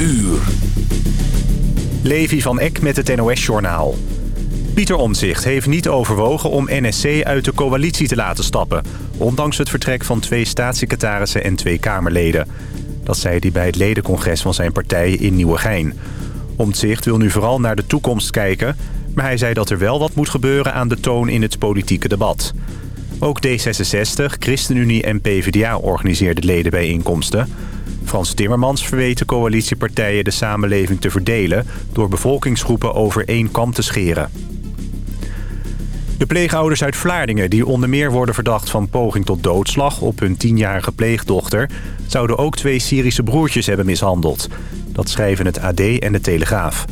uur. Levi van Eck met het NOS-journaal. Pieter Omtzigt heeft niet overwogen om NSC uit de coalitie te laten stappen... ondanks het vertrek van twee staatssecretarissen en twee Kamerleden. Dat zei hij bij het ledencongres van zijn partij in Nieuwegein. Omtzigt wil nu vooral naar de toekomst kijken... maar hij zei dat er wel wat moet gebeuren aan de toon in het politieke debat. Ook D66, ChristenUnie en PvdA organiseerden ledenbijeenkomsten... Frans Timmermans verweet coalitiepartijen de samenleving te verdelen... door bevolkingsgroepen over één kam te scheren. De pleegouders uit Vlaardingen, die onder meer worden verdacht van poging tot doodslag op hun tienjarige pleegdochter, zouden ook twee Syrische broertjes hebben mishandeld. Dat schrijven het AD en de Telegraaf.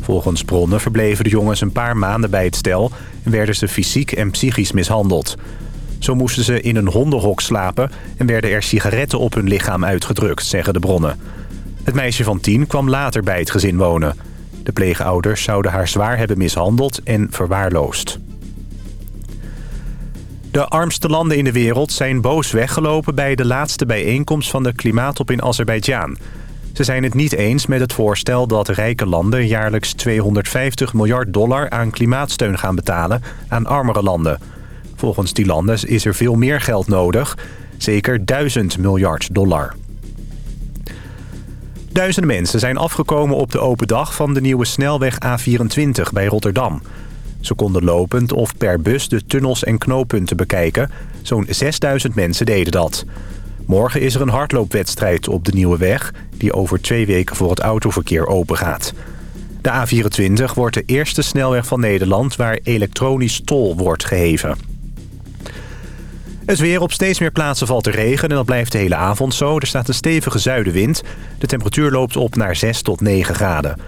Volgens bronnen verbleven de jongens een paar maanden bij het stel en werden ze fysiek en psychisch mishandeld. Zo moesten ze in een hondenhok slapen en werden er sigaretten op hun lichaam uitgedrukt, zeggen de bronnen. Het meisje van tien kwam later bij het gezin wonen. De pleegouders zouden haar zwaar hebben mishandeld en verwaarloosd. De armste landen in de wereld zijn boos weggelopen... bij de laatste bijeenkomst van de klimaattop in Azerbeidzjan. Ze zijn het niet eens met het voorstel dat rijke landen... jaarlijks 250 miljard dollar aan klimaatsteun gaan betalen aan armere landen. Volgens die landen is er veel meer geld nodig. Zeker 1000 miljard dollar. Duizenden mensen zijn afgekomen op de open dag van de nieuwe snelweg A24 bij Rotterdam... Ze konden lopend of per bus de tunnels en knooppunten bekijken. Zo'n 6000 mensen deden dat. Morgen is er een hardloopwedstrijd op de Nieuwe Weg... die over twee weken voor het autoverkeer opengaat. De A24 wordt de eerste snelweg van Nederland... waar elektronisch tol wordt geheven. Het weer op steeds meer plaatsen valt er regen en dat blijft de hele avond zo. Er staat een stevige zuidenwind. De temperatuur loopt op naar 6 tot 9 graden.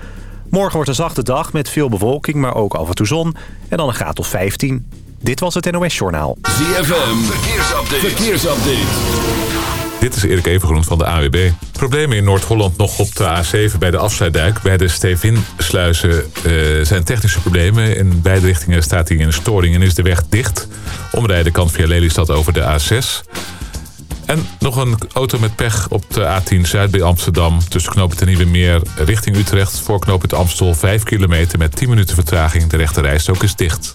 Morgen wordt een zachte dag met veel bewolking, maar ook af en toe zon. En dan een graad of 15. Dit was het NOS Journaal. ZFM, verkeersupdate. verkeersupdate. Dit is Erik Evengroen van de AWB. Problemen in Noord-Holland nog op de A7 bij de afsluitduik. Bij de Stevinsluizen uh, zijn technische problemen. In beide richtingen staat hij in een storing en is de weg dicht. Omrijden kan via Lelystad over de A6. En nog een auto met pech op de A10 Zuid bij Amsterdam. Tussen knooppunt en Nieuwe Meer richting Utrecht. Voor knooppunt Amstel 5 kilometer met 10 minuten vertraging. De rechte rijstok is dicht.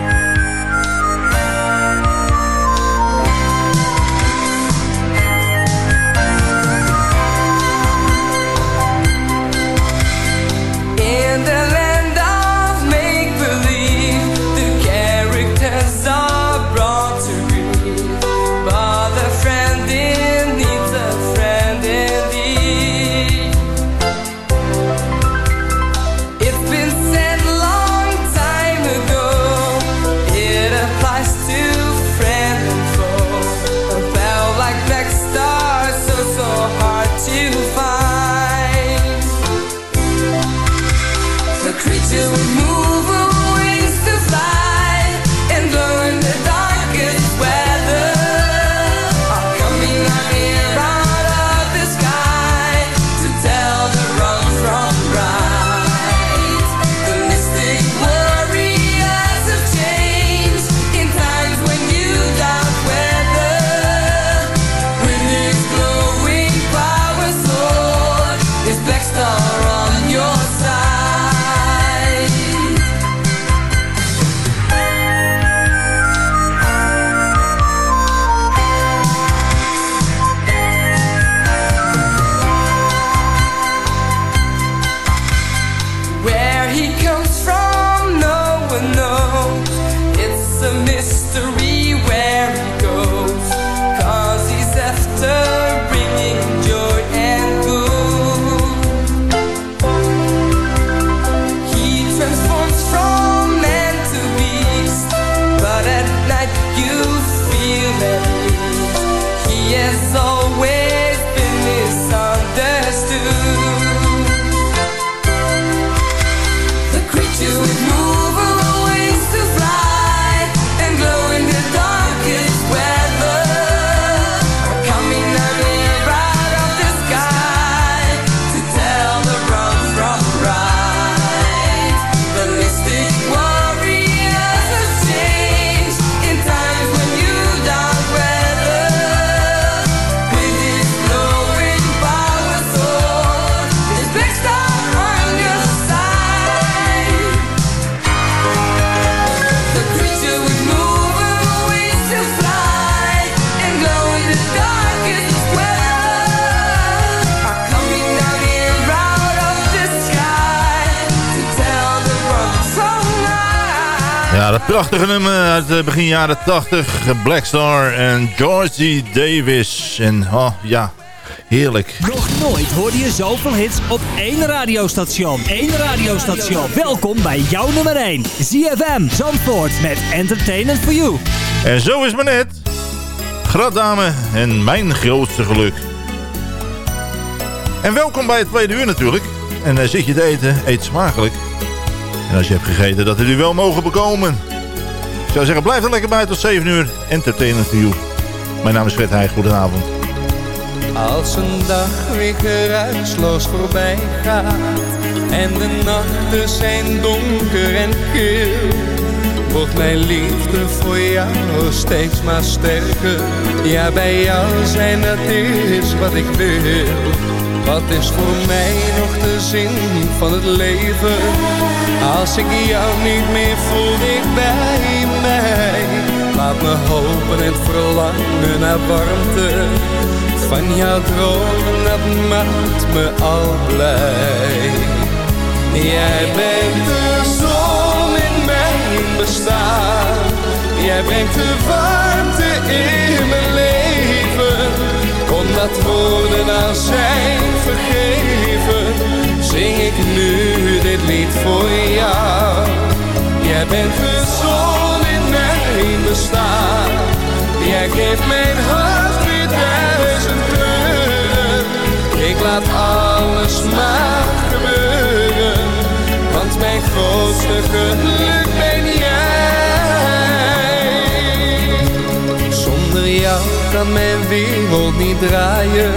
Prachtige nummer uit begin jaren 80. Black Star en Georgie Davis. En oh, ja, heerlijk. Nog nooit hoorde je zoveel hits op één radiostation. Eén radiostation. Welkom bij jouw nummer 1. ZFM Zandvoort met Entertainment for You. En zo is maar net. Graddame en mijn grootste geluk. En welkom bij het tweede uur natuurlijk. En uh, zit je te eten, eet smakelijk. En als je hebt gegeten, dat u wel mogen bekomen. Ik zou zeggen, blijf er lekker bij tot 7 uur. Entertainment for you. Mijn naam is Fred Heij, goedenavond. Als een dag weer geruisloos voorbij gaat En de nachten zijn donker en kil Wordt mijn liefde voor jou steeds maar sterker Ja, bij jou zijn dat is wat ik wil wat is voor mij nog de zin van het leven? Als ik jou niet meer voel, ik bij mij. Laat me hopen en verlangen naar warmte. Van jouw dromen, dat maakt me al blij. Jij bent de zon in mijn bestaan. Jij brengt de warmte in mijn leven omdat woorden aan zijn vergeven, zing ik nu dit lied voor jou. Jij bent de zon in mijn bestaan, jij geeft mijn hart weer duizend kleuren. Ik laat alles maar gebeuren, want mijn grootste geluk ben jou kan mijn wereld niet draaien.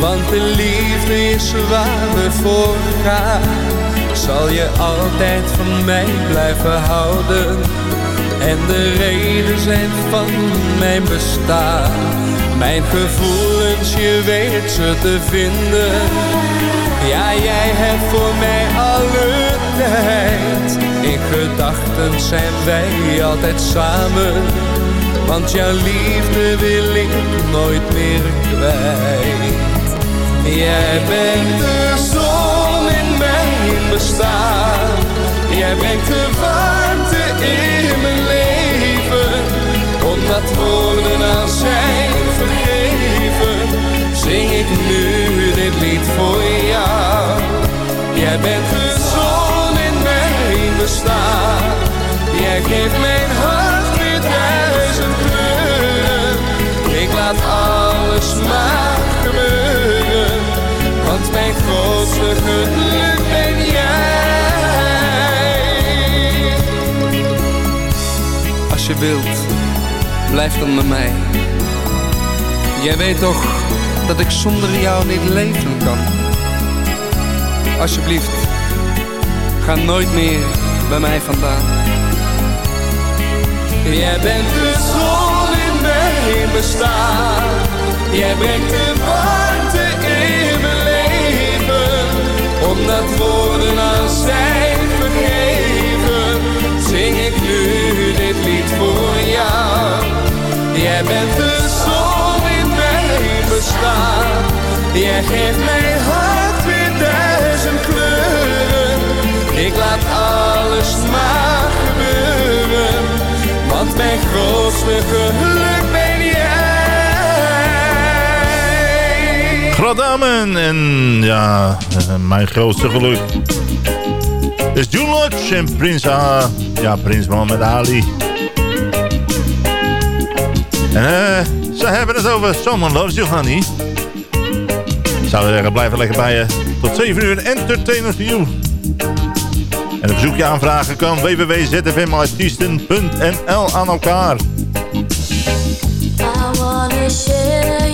Want de liefde is waar voor gaan. Zal je altijd van mij blijven houden. En de reden zijn van mijn bestaan. Mijn gevoelens, je weet ze te vinden. Ja, jij hebt voor mij alle tijd. In gedachten zijn wij altijd samen want jouw liefde wil ik nooit meer kwijt. Jij bent de zon Jij brengt de warmte in mijn leven. Omdat woorden aan zijn vergeven, zing ik nu dit lied voor jou. Jij bent de zon in mijn bestaan. Jij geeft mijn hart weer laat alles maar gebeuren. Want mijn grootste geluk ben Je wilt, blijf dan met mij. Jij weet toch dat ik zonder jou niet leven kan. Alsjeblieft, ga nooit meer bij mij vandaan. Jij bent de zon mijn bestaan. Jij brengt de warmte in mijn leven, omdat woorden al zijn vergeven. Jij bent de zon in mijn bestaan. Jij geeft mijn hart weer duizend kleuren. Ik laat alles maar gebeuren, want mijn grootste geluk Gradamen en ja, eh, mijn grootste geluk is June Lodge en Prins, A, ja, Prins Mohammed Ali. En uh, ze hebben het over Someone Loves You Honey. Zouden zeggen, blijf lekker bij je. Tot 7 uur Entertainers You. En een verzoekje aanvragen kan www.zfmartiesten.nl aan elkaar. I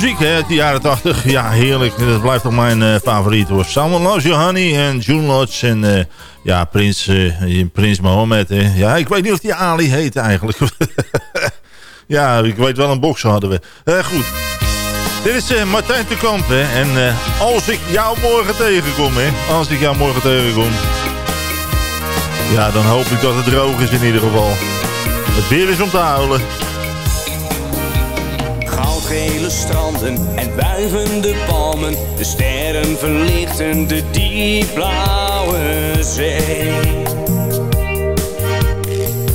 muziek hè, uit de jaren 80. Ja, heerlijk. Dat blijft toch mijn uh, favoriet hoor. Someone Loves You en June Lodge en uh, ja, Prins, uh, Mohammed. Ja, ik weet niet of die Ali heet eigenlijk. ja, ik weet wel een bokser hadden we. goed. Dit is Martijn de Kamp. En als ik jou morgen tegenkom hè. Als ik jou morgen tegenkom. Ja, dan hoop ik dat het droog is in ieder geval. Het weer is om te huilen gele stranden en wuivende palmen. De sterren verlichten de diepblauwe zee.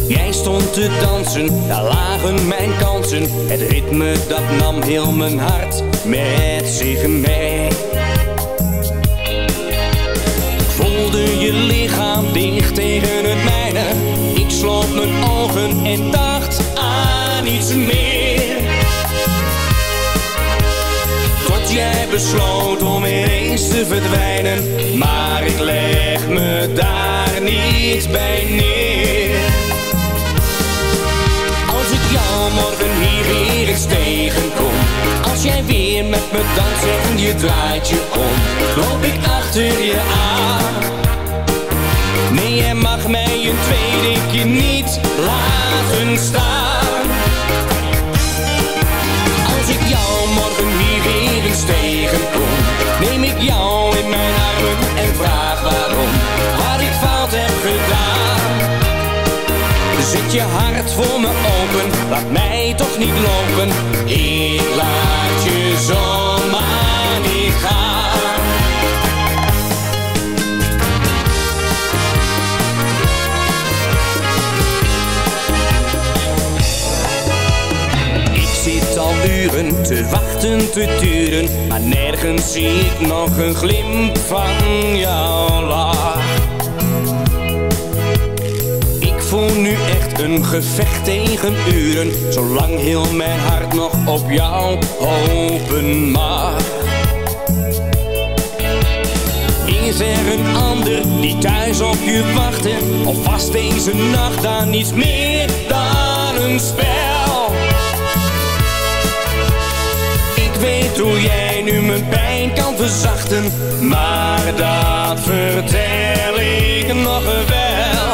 Jij stond te dansen, daar lagen mijn kansen. Het ritme dat nam heel mijn hart met zich mee. Ik voelde je lichaam dicht tegen het mijne. Ik sloot mijn ogen en dacht aan iets meer. Jij besloot om ineens te verdwijnen. Maar ik leg me daar niet bij neer. Als ik jou morgen hier weer eens tegenkom Als jij weer met me danst en je draait je om Loop ik achter je aan. Nee, jij mag mij een tweede keer niet laten staan eens tegenkom. Neem ik jou in mijn armen en vraag waarom. Wat ik fout heb gedaan. Zet je hart voor me open, laat mij toch niet lopen. Ik laat je zomaar wachten, te duren. Maar nergens zie ik nog een glimp van jouw lach. Ik voel nu echt een gevecht tegen uren. Zolang heel mijn hart nog op jou hopen mag. Is er een ander die thuis op je wacht? Of vast deze nacht dan niets meer dan een spel? Hoe jij nu mijn pijn kan verzachten Maar dat vertel ik nog wel.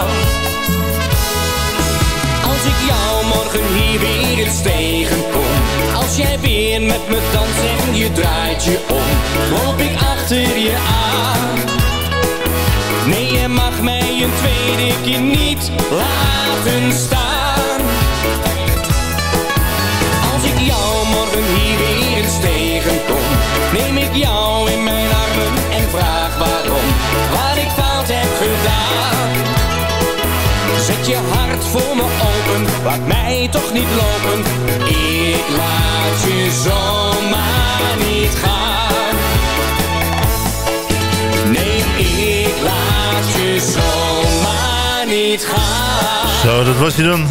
Als ik jou morgen hier weer eens tegenkom Als jij weer met me danst en je draait je om Loop ik achter je aan. Nee, je mag mij een tweede keer niet laten staan. Als ik jou morgen hier weer tegenkom Neem ik jou in mijn armen en vraag waarom Wat ik fout heb gedaan. Zet je hart voor me open, laat mij toch niet lopen. Ik laat je zomaar niet gaan. Nee, ik laat je zomaar niet gaan. Zo, dat was hij dan.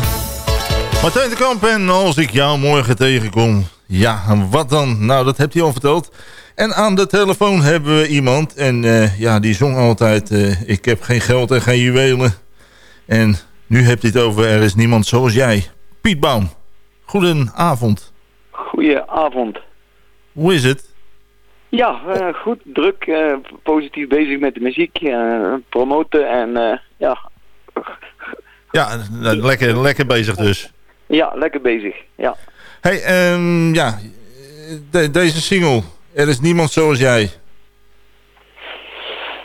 Martijn de Kamp en als ik jou morgen tegenkom ja, en wat dan? Nou, dat hebt hij al verteld. En aan de telefoon hebben we iemand. En uh, ja, die zong altijd... Uh, ik heb geen geld en geen juwelen. En nu hebt hij het over... Er is niemand zoals jij. Piet Baum. Goedenavond. Goedenavond. Hoe is het? Ja, uh, goed. Druk. positief bezig met de muziek. promoten en ja... Ja, lekker, lekker bezig dus. Ja, lekker bezig. Ja. Hey, um, ja, deze single, Er is niemand zoals jij.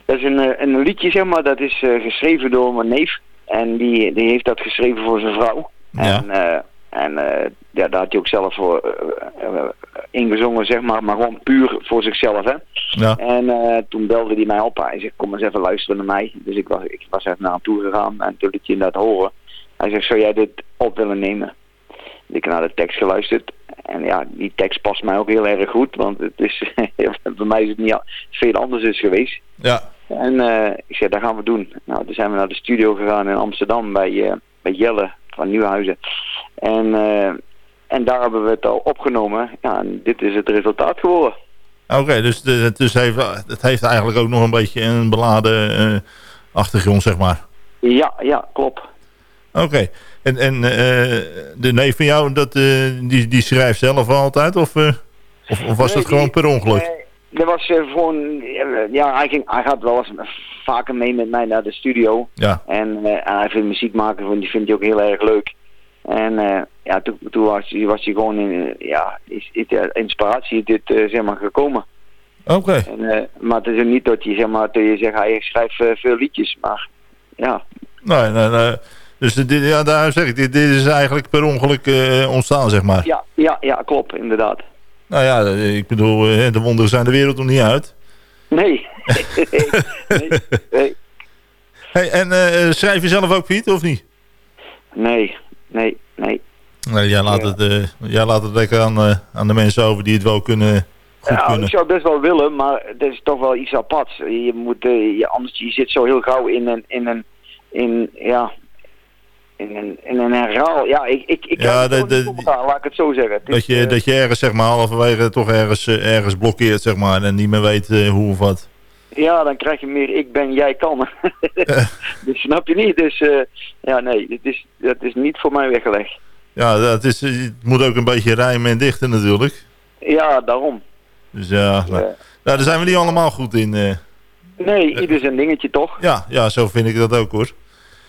Dat is een, eh, een liedje, zeg maar, dat is uh, geschreven door mijn neef. En die, die heeft dat geschreven voor zijn vrouw. Ja. En, uh, en ja, daar had hij ook zelf voor ingezongen, zeg maar, maar gewoon puur voor zichzelf, hè. Ja. En toen belde hij mij op. Hij zegt, kom eens even luisteren naar mij. Dus ik was, ik was even naar hem toe gegaan en toen liet hij dat horen. Hij zegt, zou jij dit op willen nemen? Ik naar de tekst geluisterd. En ja, die tekst past mij ook heel erg goed. Want het is, bij mij is het niet veel anders is geweest. Ja. En uh, ik zei, dat gaan we doen. Nou, toen zijn we naar de studio gegaan in Amsterdam bij, uh, bij Jelle van Nieuwhuizen. En, uh, en daar hebben we het al opgenomen. Ja, en dit is het resultaat geworden. Oké, dus, de, dus heeft, het heeft eigenlijk ook nog een beetje een beladen achtergrond, zeg maar. Ja, ja, klopt. Oké. En, en uh, de neef van jou, dat, uh, die, die schrijft zelf altijd? Of, uh? Of, of was Nee, dat gewoon per ongeluk? eh, dat was eh, gewoon, eh, ja, hij, ging, hij gaat wel eens vaker mee met mij naar de studio. Ja. En, eh, en hij vindt muziek maken, want die vindt hij ook heel erg leuk. En eh, ja, toen, toen was, hij, was hij gewoon in, eh, ja, is, is inspiratie dit eh, zeg maar gekomen. Oké. Eh, maar het is ook niet dat je zeg maar, dat je zegt, hij schrijft eh, veel liedjes, maar ja. Nee, nee, nee. Dus dit, ja, daar zeg ik, dit, dit is eigenlijk per ongeluk eh, ontstaan, zeg maar. Ja, ja, ja, klopt, inderdaad. Nou ja, eh, ik bedoel, eh, de wonderen zijn de wereld nog niet uit. Nee. nee, nee, Hey, en schrijf je zelf ook, Piet, of niet? nee, nee, nee. Nee, jij laat, Ja. het, jij laat het lekker aan, aan de mensen over die het wel kunnen, goed Ja, kunnen. ik zou het best wel willen, maar het is toch wel iets aparts. Je moet, je, anders je zit zo heel gauw in een, in een, in, ja, in een, in een herhaal. Ja, ik, ik, ik Ja, heb het niet laat ik het zo zeggen. Het Dat is, je, eh, dat je ergens, zeg maar, halverwege toch ergens, eh, ergens blokkeert, zeg maar, en niet meer weet eh, hoe of wat. Ja, dan krijg je meer ik ben, jij kan. dus snap je niet. Dus ja, nee, het is, dat is niet voor mij weggelegd. Ja, dat is, het moet ook een beetje rijmen en dichten natuurlijk. Ja, daarom. Dus ja, nou, Eh, nou, daar zijn we niet allemaal goed in. nee, ieder zijn dingetje toch? ja, ja, zo vind ik dat ook hoor.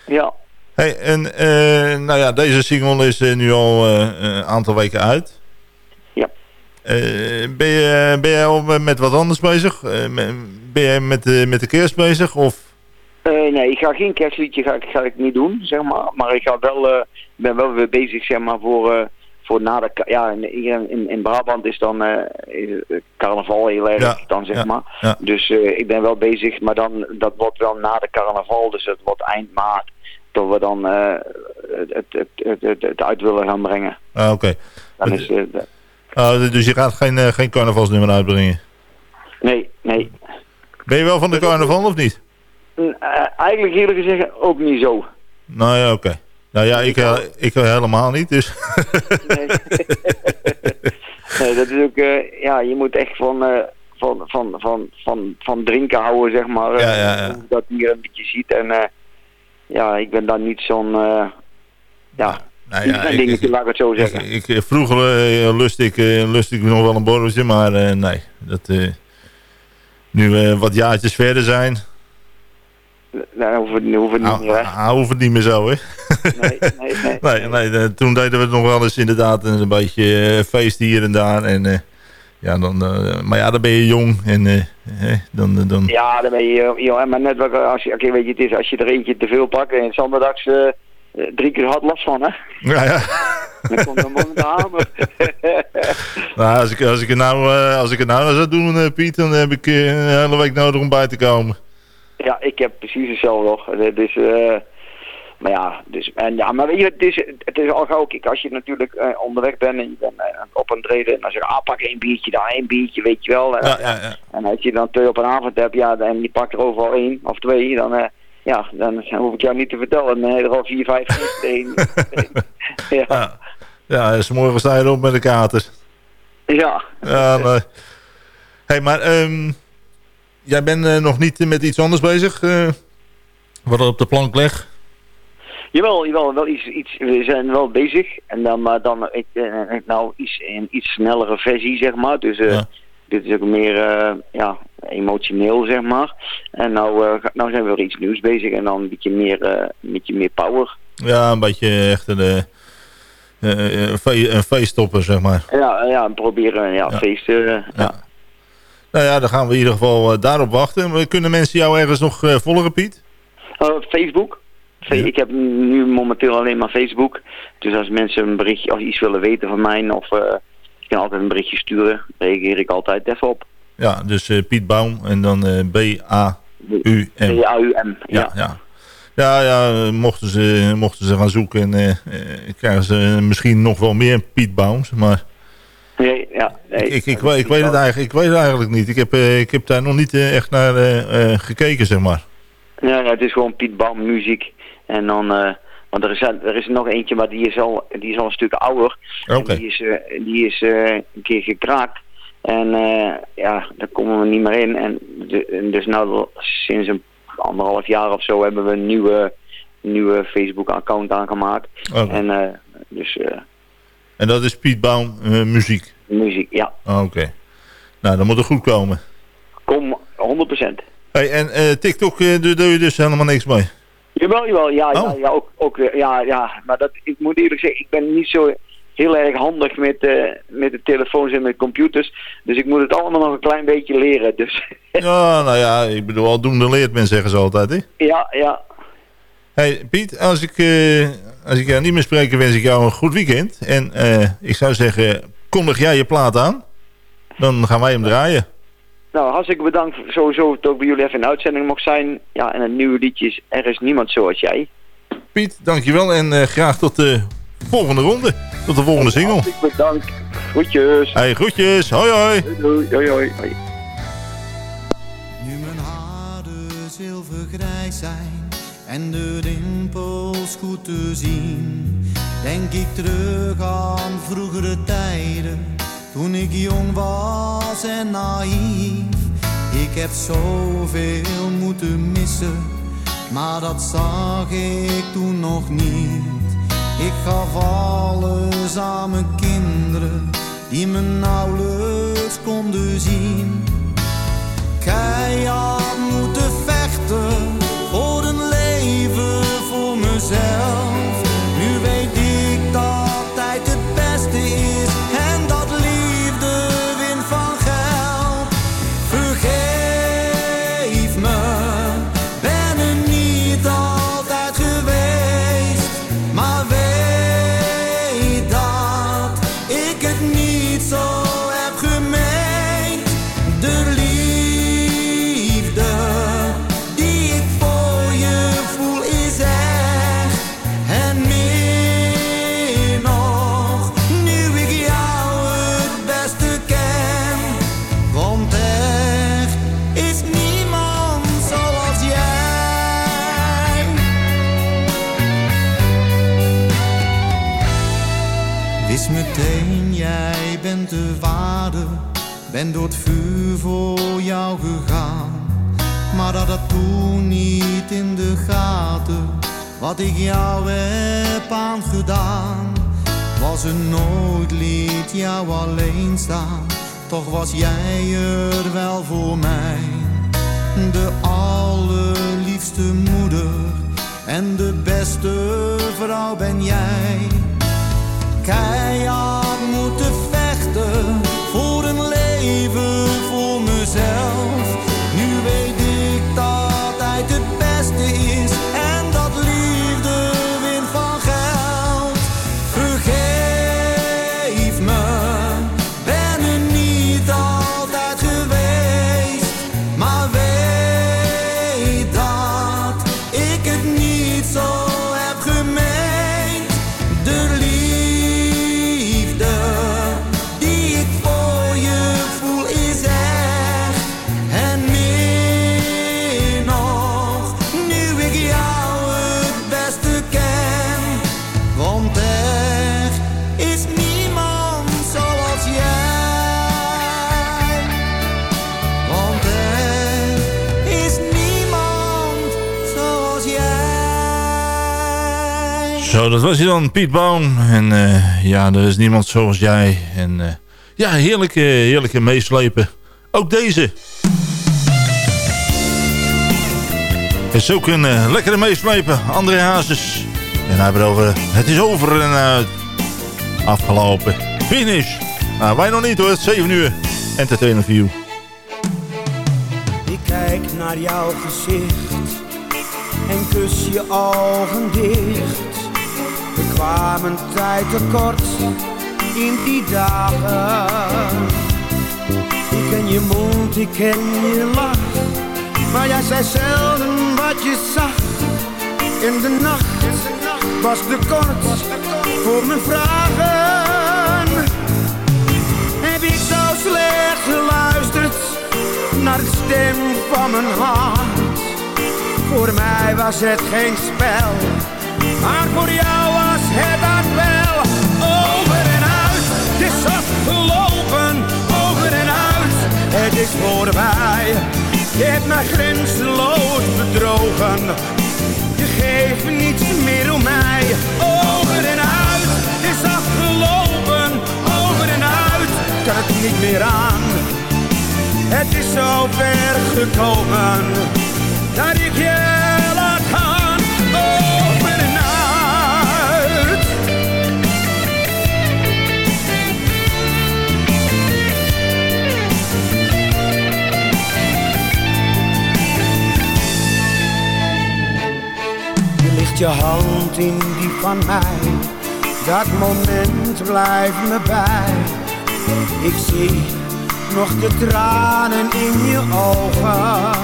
Ja. Hey, en eh, nou ja, deze single is eh, nu al eh, een aantal weken uit. Ja. Ben, je, ben jij al met wat anders bezig? Ben jij met, de met de kerst bezig? Of? Nee, ik ga geen kerstliedje ga, ik- ga ik niet doen, zeg maar. Maar ik ga wel, ben wel weer bezig, zeg maar, voor, voor na de... Ja, in, in, in Brabant is dan is, eh, carnaval heel erg, Ja, dan zeg ja, maar. ja. Dus ik ben wel bezig, maar dan, dat wordt wel na de carnaval, dus het wordt eind maart. Dat we dan eh, het, het, het, het, uit willen gaan brengen. Ah, Oké. Is, eh, Ah, dus je gaat geen, eh, geen carnavalsnummer uitbrengen? nee, nee. Ben je wel van de carnaval of niet? Eigenlijk eerlijk gezegd ook niet zo. Nou ja, oké. Nou ja, ik, ik helemaal niet, dus... Nee. nee, dat is ook, ja, je moet echt van, van, van, van, van, van drinken houden, zeg maar. Ja, ja, ja. Dat hier een beetje ziet. En ja, ik ben daar niet zo'n, eh ja, Nou niet ja, ik- dingetje, ik- laat ik het zo zeggen. ik, vroeger eh, lust, ik, eh, lust ik nog wel een borreltje, maar nee. Dat, nu we wat jaartjes verder zijn, Nee, hoeft het, hoeft het niet meer, hè. hou- hoeft het niet meer zo, hè? Nee, nee, nee. Nee, nee, toen deden we het nog wel eens inderdaad een beetje feest hier en daar. En, ja, dan, maar ja, dan ben je jong en eh, eh, dan, dan, Ja, dan ben je, joh, maar net wat, als je, weet je, het is als je er eentje te veel pakt en zondags eh, eh, drie keer hard last van, hè. ja, ja. Dan komt er morgen hamer. Nou, als, ik, als, ik het nou, eh, als ik het nou zou doen, eh, Piet, dan heb ik eh, een hele week nodig om bij te komen. Ja, ik heb precies hetzelfde nog. Het is, eh, maar ja, dus, en ja, maar weet je, het is, het is al gauw, kijk, als je natuurlijk eh, onderweg bent en je bent eh, op een treden, en dan zeg je, ah, pak één biertje, daar één biertje, weet je wel. En, Ja, ja, ja. en als je dan twee op een avond hebt, ja, en je pakt er overal één of twee, dan, eh, ja, dan hoef ik jou niet te vertellen, dan heb je er al vier, vijf, één. ja, Ja, ja morgen sta je op met de kater. ja. Ja, hey, maar ehm, jij bent eh, nog niet met iets anders bezig? eh, wat er op de plank leg? Jawel, jawel, wel iets, iets, we zijn wel bezig. En dan, maar dan ik, eh, nou iets, een iets snellere versie, zeg maar. Dus eh, Ja. dit is ook meer eh, ja, emotioneel, zeg maar. En nou, eh, nou zijn we weer iets nieuws bezig en dan een beetje meer, eh, een beetje meer power. Ja, een beetje echt een, eh, eh, een, fe een feestopper, zeg maar. Ja, ja en proberen ja, Ja. feesten. eh, ja. Ja. Nou ja, dan gaan we in ieder geval eh, daarop wachten. Kunnen mensen jou ergens nog eh, volgen, Piet? Facebook. Ja. Ik heb nu momenteel alleen maar Facebook. Dus als mensen een berichtje of iets willen weten van mij of eh je kan altijd een berichtje sturen, reageer ik altijd even op. Ja, dus eh, Piet Baum en dan eh, B-A-U-M. B-A-U-M. Ja, ja. Ja, ja, mochten ze, mochten ze gaan zoeken en krijgen ze misschien nog wel meer Piet Baums. Maar Nee, ja, nee. ik, ik, ik, weet- ik, weet het eigenlijk, ik weet het eigenlijk niet. Ik heb, ik heb daar nog niet echt naar gekeken, zeg maar. Ja, ja, het is gewoon Piet Bam muziek. En dan, eh, want er is, er is nog eentje, maar die is al, die is al een stuk ouder. Die is, eh, die is eh, een keer gekraakt. En ja, daar komen we niet meer in. En, de, en dus nou, sinds een anderhalf jaar of zo hebben we een nieuwe, nieuwe Facebook-account aangemaakt. Oké. En dus, En dat is Piet Baum muziek? Muziek, ja. Oké. Nou, dan moet het goed komen. Kom, 100%. Hey, en TikTok doe je dus helemaal niks mee? Jawel, jawel, ja, ja, oh. ja, ook, ook, ja, ja, maar dat, ik moet eerlijk zeggen, ik ben niet zo heel erg handig met, uh, met de telefoons en met computers. Dus ik moet het allemaal nog een klein beetje leren. Dus. ja, nou ja, ik bedoel, aldoende leert men, zeggen ze altijd, hè? Ja, ja. Hey Piet, als ik, uh, als ik jou niet meer spreek, wens ik jou een goed weekend. En uh, ik zou zeggen, kondig jij je plaat aan. Dan gaan wij hem draaien. Nou, hartstikke bedankt sowieso dat ook bij jullie even in uitzending mocht zijn. Ja, en een nieuwe liedje is Er is niemand zoals jij. Piet, dankjewel en uh, graag tot de volgende ronde. Tot de volgende single. Hartstikke bedankt. Groetjes. Hey, groetjes. Hoi, hoi. Doei, doei. Hoi, hoi. Nu mijn haren zilvergrijs zijn en de rimpels goed te zien, denk ik terug aan vroegere tijden toen ik jong was en naïef. Ik heb zoveel moeten missen, maar dat zag ik toen nog niet. Ik gaf alles aan mijn kinderen, die me nauwelijks konden zien. Keihard Ben door het vuur voor jou gegaan. Maar dat had toen niet in de gaten. Wat ik jou heb aangedaan. Was er nooit, liet jou alleen staan. Toch was jij er wel voor mij. De allerliefste moeder. En de beste vrouw ben jij keihard moeten vechten een leven voor mezelf. Dat was hij dan, Piet Baum. En eh, ja, er is niemand zoals jij. En eh, ja, heerlijke, heerlijke meeslepen. Ook deze. Is ook een eh, lekkere meeslepen. André Hazes. En hij het over, het is over en. Afgelopen. Finish. Nou, wij nog niet hoor, het is 7 uur. Entertainer View. Ik kijk naar jouw gezicht en kus je ogen dicht. We kwamen tijd tekort in die dagen. Ik ken je mond, ik ken je lach. Maar jij zei zelden wat je zag. In de nacht was de kort voor mijn vragen. Heb ik zo slecht geluisterd naar de stem van mijn hart? Voor mij was het geen spel, maar voor jou het gaat wel over en uit. Het is afgelopen, over en uit. Het is voorbij. Je hebt mijn grenzeloos bedrogen. Je geeft niets meer om mij. Over en uit, het is afgelopen, over en uit. Kan het niet meer aan. Het is zo ver gekomen dat ik je je hand in die van mij, dat moment blijft me bij. Ik zie nog de tranen in je ogen.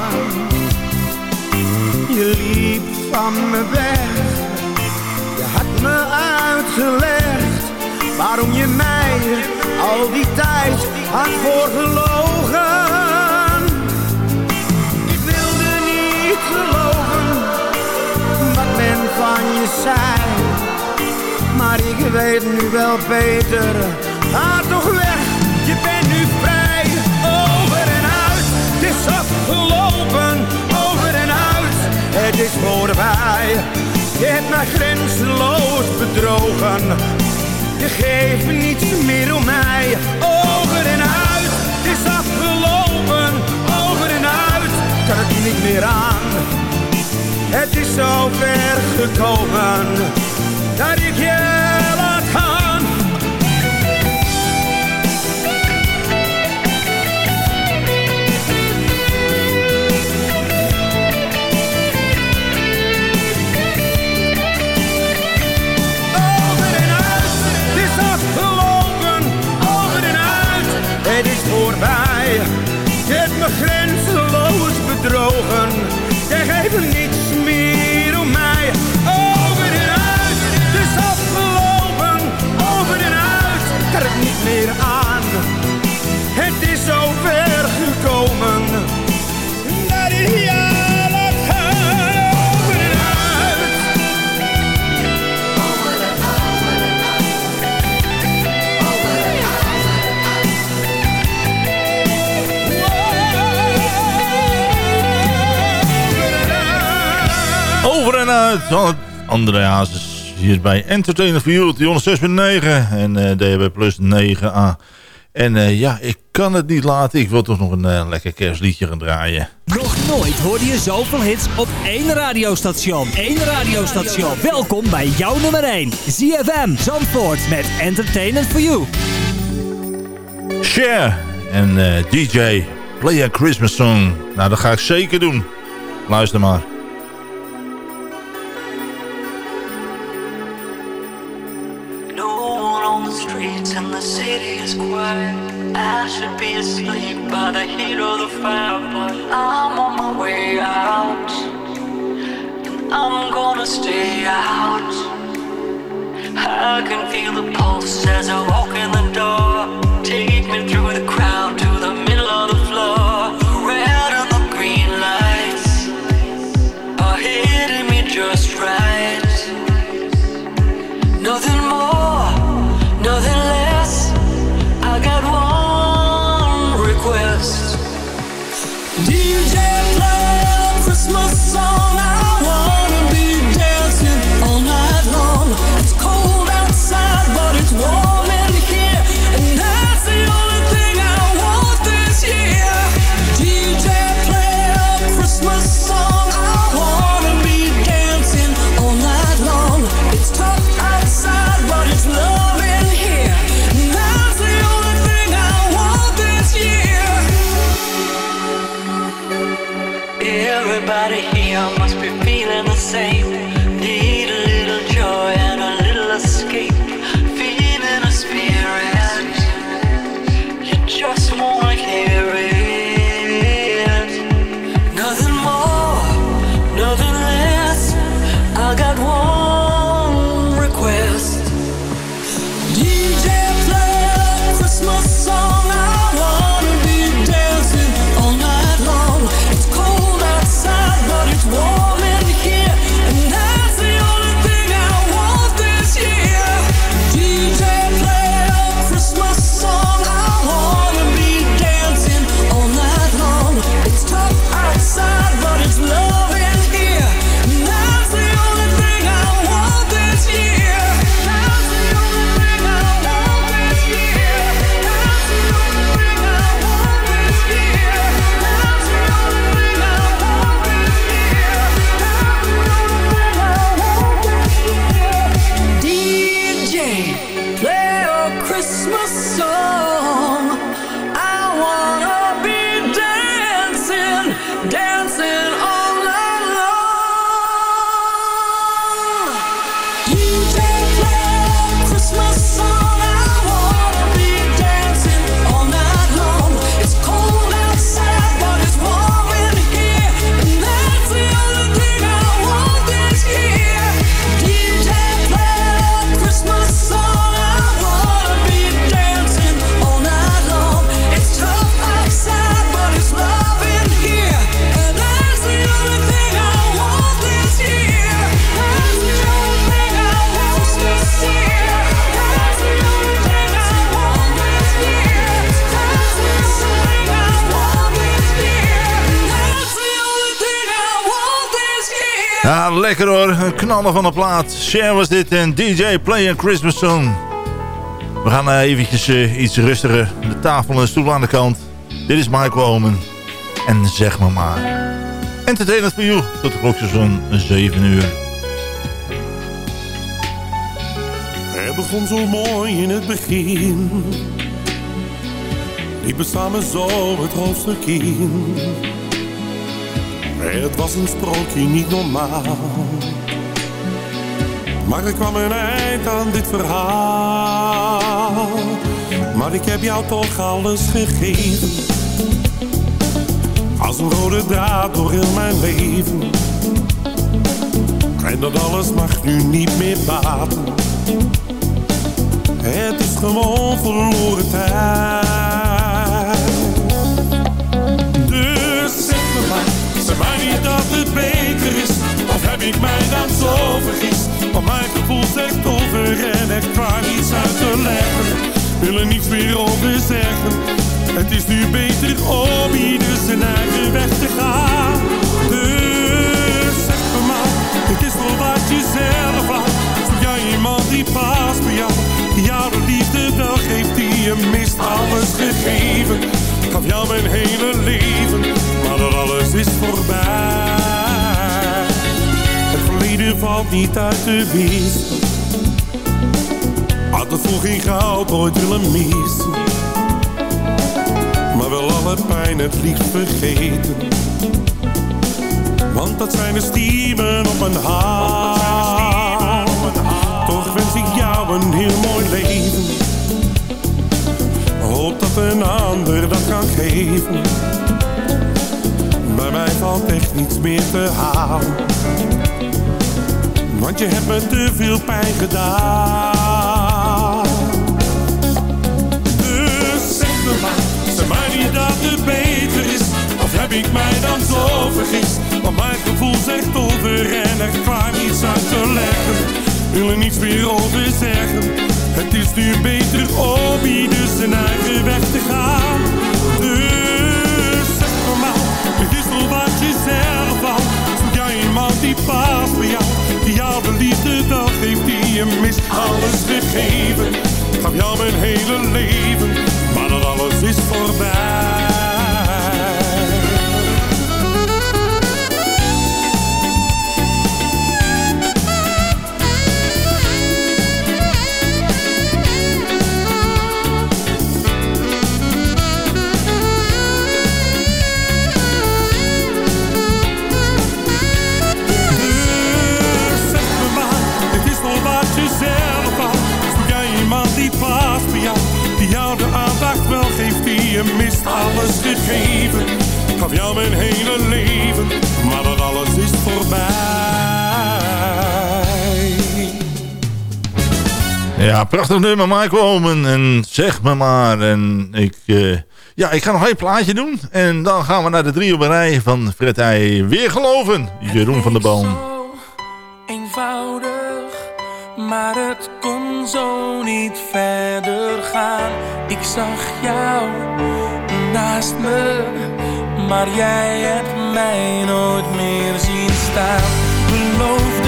Je liep van me weg, je had me uitgelegd waarom je mij al die tijd had voorgelogen. Van je zei, maar ik weet nu wel beter. Ga toch weg, je bent nu vrij. Over en uit, het is afgelopen. Over en uit, het is voorbij. Je hebt mij grenzeloos bedrogen. Je geeft niets meer om mij. Over en uit, het is afgelopen. Over en uit, kan het niet meer aan. Het is zo ver gekomen dat ik je laat gaan. Over en uit, het is afgelopen. Over en uit, het is voorbij. Je hebt me grenzeloos bedrogen. Jij geeft niets uit. André Hazes hier bij Entertainer for You die 106.9 en eh, DHB Plus 9A. En eh, ja, ik kan het niet laten. Ik wil toch nog een eh, lekker kerstliedje gaan draaien. Nog nooit hoorde je zoveel hits op één radiostation. Eén radiostation. Welkom bij jouw nummer 1. ZFM Zandvoort met Entertainment for You. Share en DJ, play a Christmas song. Nou, dat ga ik zeker doen. Luister maar. I should be asleep by the heat of the fire, but I'm on my way out. And I'm gonna stay out. I can feel the pulse as I walk in the door. Take me through the crowd to the middle of the lekker hoor. Een knallen van de plaat. Share was dit en DJ Play a Christmas Song. We gaan uh, eventjes uh, iets rustiger. De tafel en de stoel aan de kant. Dit is Michael Omen. En zeg maar maar. Entertainment voor jou. Tot de klok zo'n 7 uur. Het begon zo mooi in het begin. Ik samen zo het hoofdstuk in. Het was een sprookje niet normaal. Maar er kwam een eind aan dit verhaal. Maar ik heb jou toch alles gegeven. Als een rode draad door heel mijn leven. En dat alles mag nu niet meer baten. Het is gewoon verloren tijd. Zeg mij niet dat het beter is, of heb ik mij dan zo vergist? Want mijn gevoel zegt over en ik kan niets uit te leggen. Wil er niets meer over zeggen. Het is nu beter om ieder zijn eigen weg te gaan. Dus zeg me maar, het is wel wat je zelf laat. Zoek jij iemand die past bij jou, die jou de liefde wel geeft, die je mist, alles gegeven. Gaf jou mijn hele leven alles is voorbij. Het verleden valt niet uit te wissen. Had het voor geen goud ooit willen missen. Maar wel alle pijn het liefst vergeten. Want dat zijn de stiemen op mijn hart. Toch wens ik jou een heel mooi leven. Hoop dat een ander dat kan geven mij valt echt niets meer te halen. Want je hebt me te veel pijn gedaan. Dus zeg me maar, zeg maar niet dat het beter is. Of heb ik mij dan zo vergist? Want mijn gevoel zegt over en er kwam niets uit te leggen. Wil er niets meer over zeggen. Het is nu beter om ieder zijn eigen weg te gaan. Die bij jou. Die jou de liefde wel geeft die je mist. Alles gegeven. Gaf jou mijn hele leven. Maar dat alles is voorbij. Je mist alles gegeven. Gaf jou mijn hele leven, maar dat alles is voorbij. Ja, prachtig nummer, Michael Omen. En zeg me maar. En ik, uh, ja, ik ga nog een plaatje doen. En dan gaan we naar de drie op een rij van Fred Heij. Weer geloven, Jeroen van der Boom. eenvoudig, maar het kon zo niet verder gaan. Ik zag jou naast me, maar jij hebt mij nooit meer zien staan. Beloofde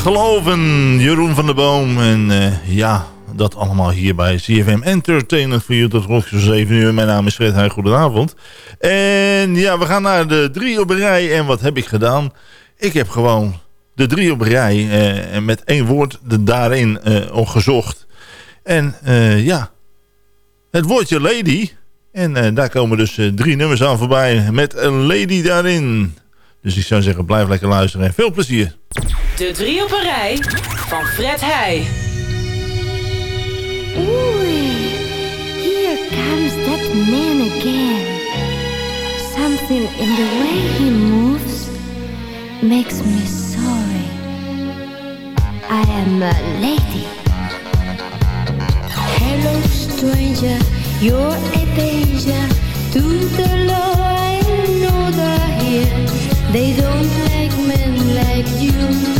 geloven. Jeroen van der Boom. En eh, ja, dat allemaal hier bij CFM Entertainment voor YouTube. Tot 7 uur. Mijn naam is Fred Heij. Goedenavond. En ja, we gaan naar de drie op rij. En wat heb ik gedaan? Ik heb gewoon de drie op rij eh, en met één woord daarin uh, gezocht. En ja, het woordje lady. En daar komen dus drie nummers aan voorbij met een lady daarin. Dus ik zou zeggen, blijf lekker luisteren en veel plezier. De drie op een rij van Fred Heij. Oei, here comes that man again. Something in the way he moves makes me sorry. I am a lady. Hello stranger, you're a danger to the law and order here. They don't like men like you.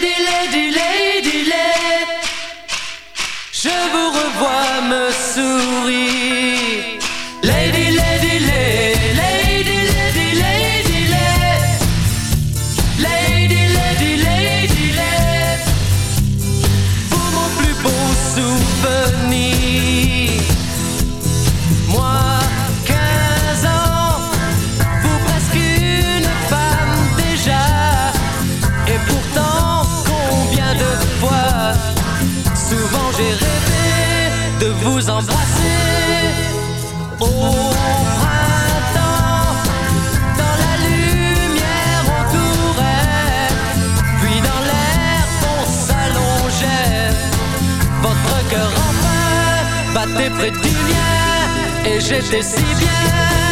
lady, lady. Je te si bien.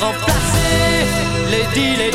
remplacer les deals et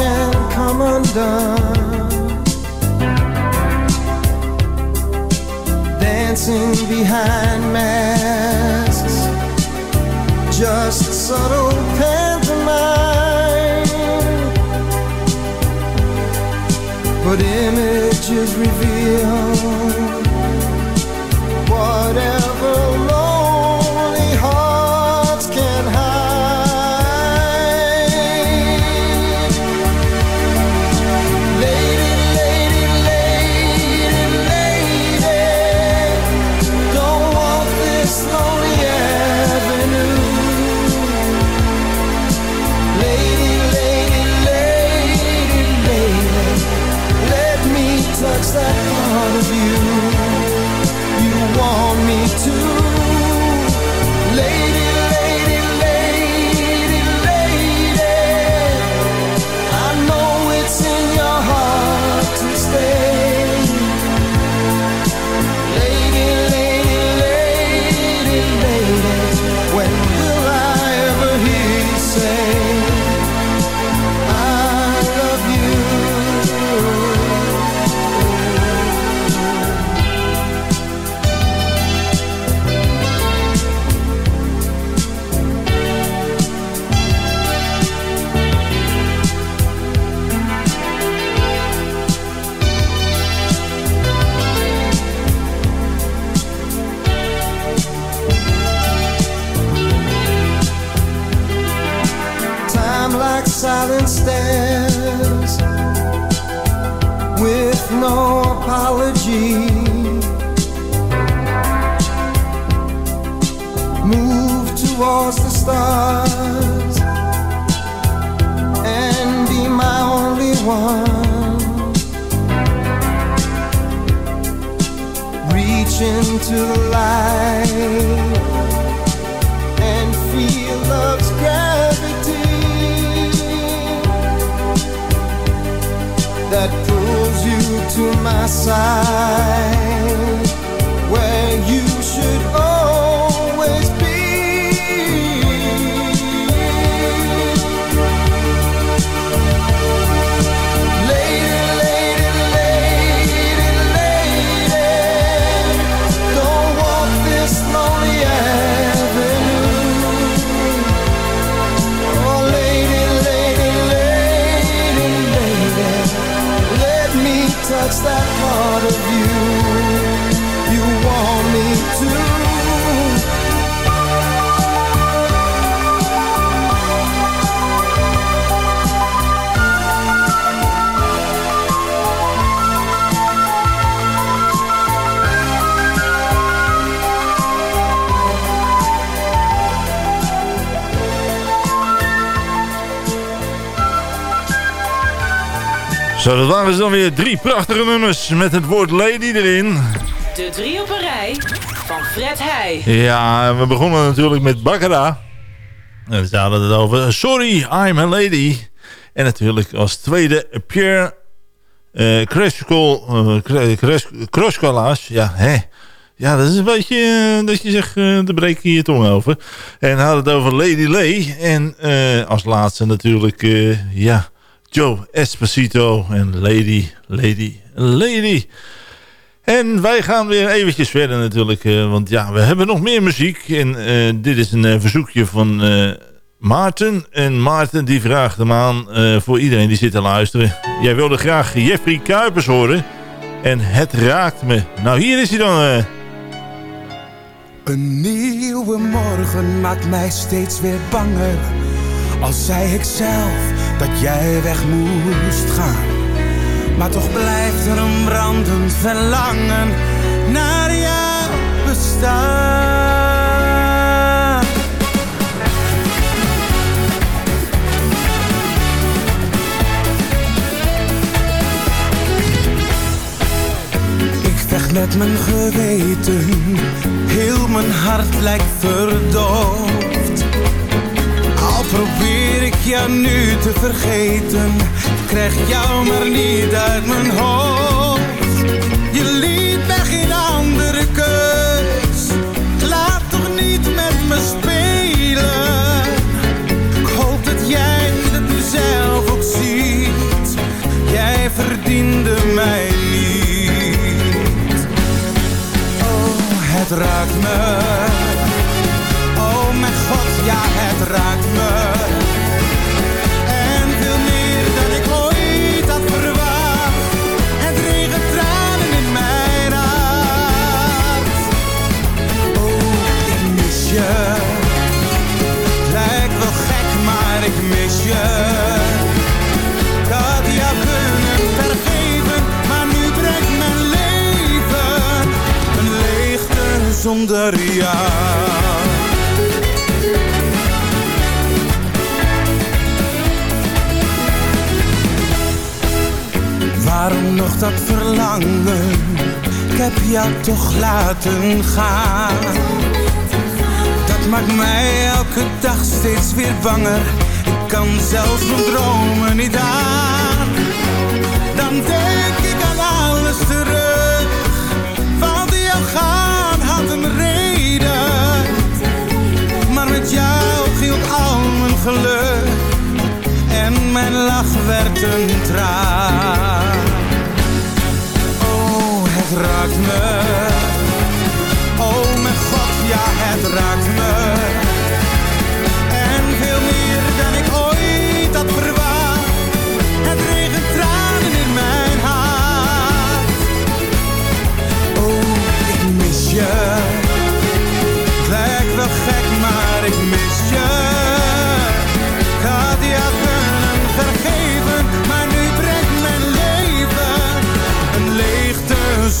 can come undone. Dancing behind masks, just subtle pantomime. But images reveal. pulls you to my side. Zo, dat waren dan weer drie prachtige nummers met het woord lady erin. De drie op een rij van Fred Heij. Ja, we begonnen natuurlijk met Baccarat. En we hadden het over Sorry, I'm a Lady. En natuurlijk als tweede Pierre uh. Ja, hè. Ja, dat is een beetje uh, dat je zegt, uh, daar breek je je tong over. En hadden het over Lady Lay. En als laatste natuurlijk, ja, Joe Esposito en Lady, Lady, Lady. En wij gaan weer eventjes verder natuurlijk. Uh, want ja, we hebben nog meer muziek. En uh, dit is een uh, verzoekje van Maarten. En Maarten die vraagt hem aan voor iedereen die zit te luisteren. Jij wilde graag Jeffrey Kuipers horen. En het raakt me. Nou, hier is hij dan. Een nieuwe morgen maakt mij steeds weer banger. Al zei ik zelf dat jij weg moest gaan. Maar toch blijft er een brandend verlangen naar jouw bestaan. Ik vecht met mijn geweten, heel mijn hart lijkt verdoofd. Probeer ik jou nu te vergeten, krijg jou maar niet uit mijn hoofd. Je liet mij geen andere keus, laat toch niet met me spelen. Ik hoop dat jij het nu zelf ook ziet, jij verdiende mij niet. Oh, het raakt me. Ja het raakt me. En veel meer dan ik ooit had verwacht. Het regent tranen in mijn hart. Oh, ik mis je. Lijkt wel gek, maar ik mis je. Had jou kunnen vergeven, maar nu brengt mijn leven een leegte zonder jou. Waarom nog dat verlangen? Ik heb jou toch laten gaan. Dat maakt mij elke dag steeds weer banger. Ik kan zelfs mijn dromen niet aan. Dan denk ik aan alles terug. Want jouw gaan had een reden. Maar met jou ging al mijn geluk. En mijn lach werd een traan. Het raakt me. Oh mijn god, ja het raakt me.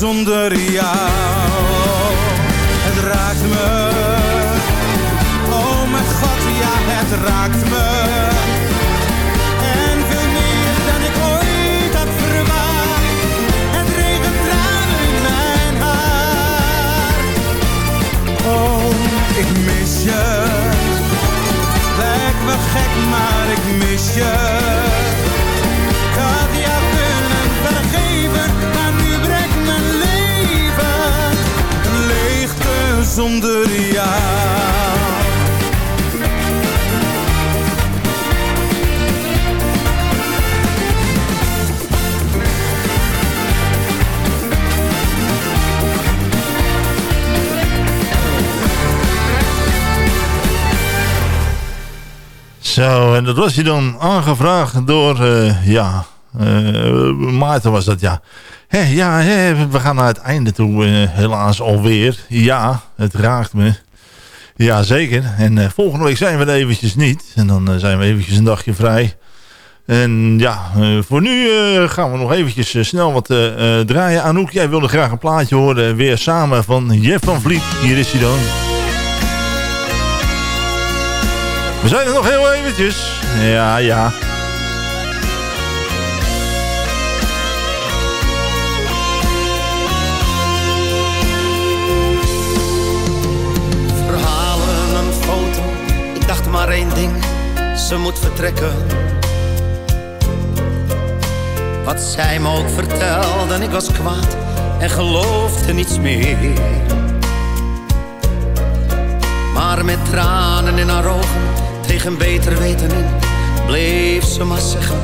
Zonder jou. Het raakt me, oh mijn god, ja het raakt me. En veel meer dan ik ooit had verwacht. Het regent tranen in mijn hart. Oh, ik mis je. Lijkt me gek, maar ik mis je. Zonder jou. Zo, en dat was hij dan aangevraagd door, eh, ja, eh, Maarten was dat, ja. Ja, we gaan naar het einde toe, eh, helaas alweer. Ja, het raakt me. Ja, zeker. En volgende week zijn we er eventjes niet. En dan zijn we eventjes een dagje vrij. En ja, voor nu gaan we nog eventjes snel wat draaien. Anouk, jij wilde graag een plaatje horen. Weer samen van Jeff van Vliet. Hier is hij dan. We zijn er nog heel eventjes. Ja, ja. Één ding, ze moet vertrekken. Wat zij me ook vertelde, ik was kwaad en geloofde niets meer. Maar met tranen in haar ogen, tegen beter weten in, bleef ze maar zeggen.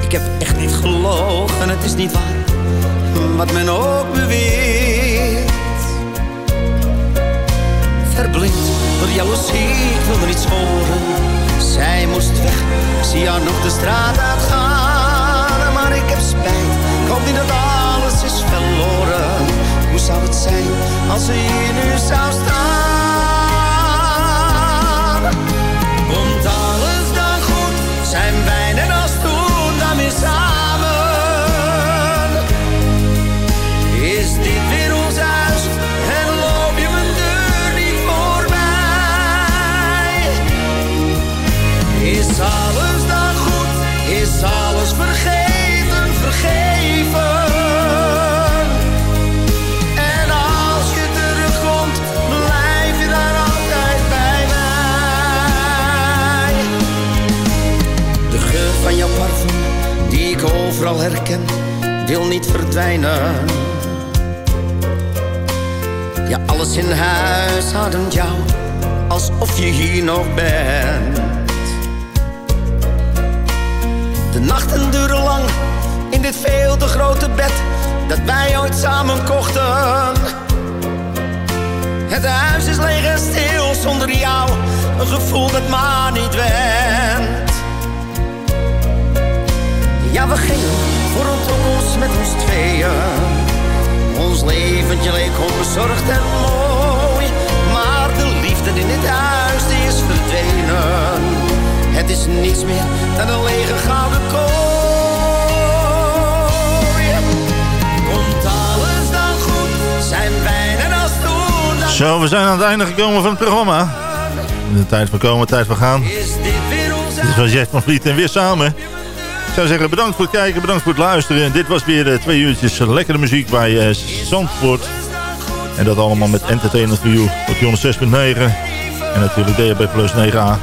Ik heb echt niet gelogen, het is niet waar, wat men ook beweert. Verblind door jaloezie, ik wilde niets horen. Zij moest weg, zie haar nog de straat uitgaan. Maar ik heb spijt, ik hoop niet dat alles is verloren. Hoe zou het zijn als ze hier nu zou staan? Overal herken, wil niet verdwijnen. Ja, alles in huis ademt jou, alsof je hier nog bent. De nachten duren lang in dit veel te grote bed dat wij ooit samen kochten. Het huis is leeg en stil zonder jou, een gevoel dat maar niet went. Ja, we gingen voor een toekomst met ons tweeën. Ons leventje leek onbezorgd en mooi. Maar de liefde in dit huis, die is verdwenen. Het is niets meer dan een lege gouden kooi. Komt alles dan goed, zijn wij net als toen. dan Zo, we zijn aan het einde gekomen van het programma. De tijd van komen, tijd van gaan. Is dit weer ons Dit was Jeff van Vliet en weer samen. Zou zeggen bedankt voor het kijken, bedankt voor het luisteren. Dit was weer eh, twee uurtjes lekkere muziek bij eh, Zandvoort. En dat allemaal met Entertainment You op 106.9. En natuurlijk DHB Plus 9A.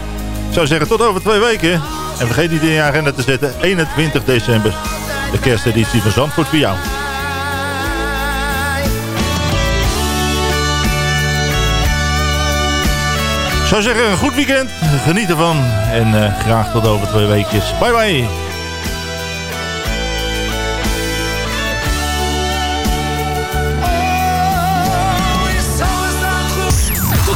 Ik zou zeggen tot over twee weken. En vergeet niet in je agenda te zetten 21 december. De kersteditie van Zandvoort voor jou. Ik zou zeggen een goed weekend. Geniet ervan. En eh, graag tot over twee weekjes. Bye bye.